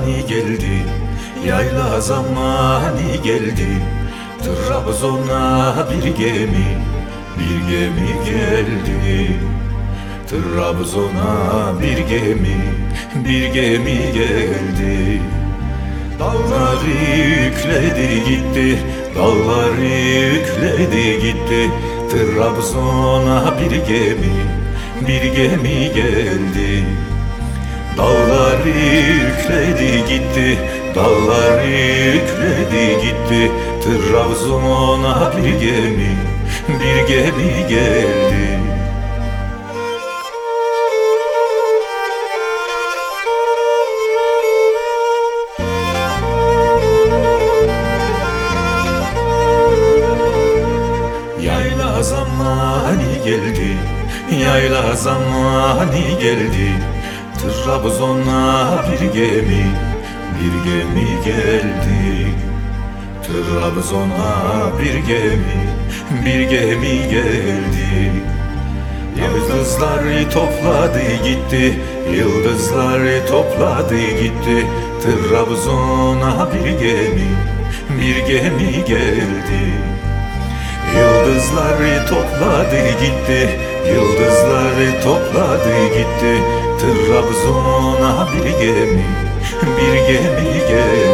zamanı geldi Yayla zamanı geldi. Trabzon'a bir gemi Bir gemi geldi. Trabzon'a bir gemi Bir gemi geldi. Dağları yükledi gitti Dağları yükledi gitti. Trabzon'a bir gemi Bir gemi geldi Dağları yükledi gitti Dağları yükledi gitti. Trabzon'a bir gemi Bir gemi geldi. Yayla zamanı geldi Yayla zamanı geldi Trabzon'a bir gemi Bir gemi geldi. Trabzon'a bir gemi Bir gemi geldi. Yıldızları topladı gitti Yıldızları topladı gitti. Trabzon'a bir gemi Bir gemi geldi Yıldızları topladı gitti Yıldızları topladı gitti. Trabzon'a bir gemi Bir gemi geldi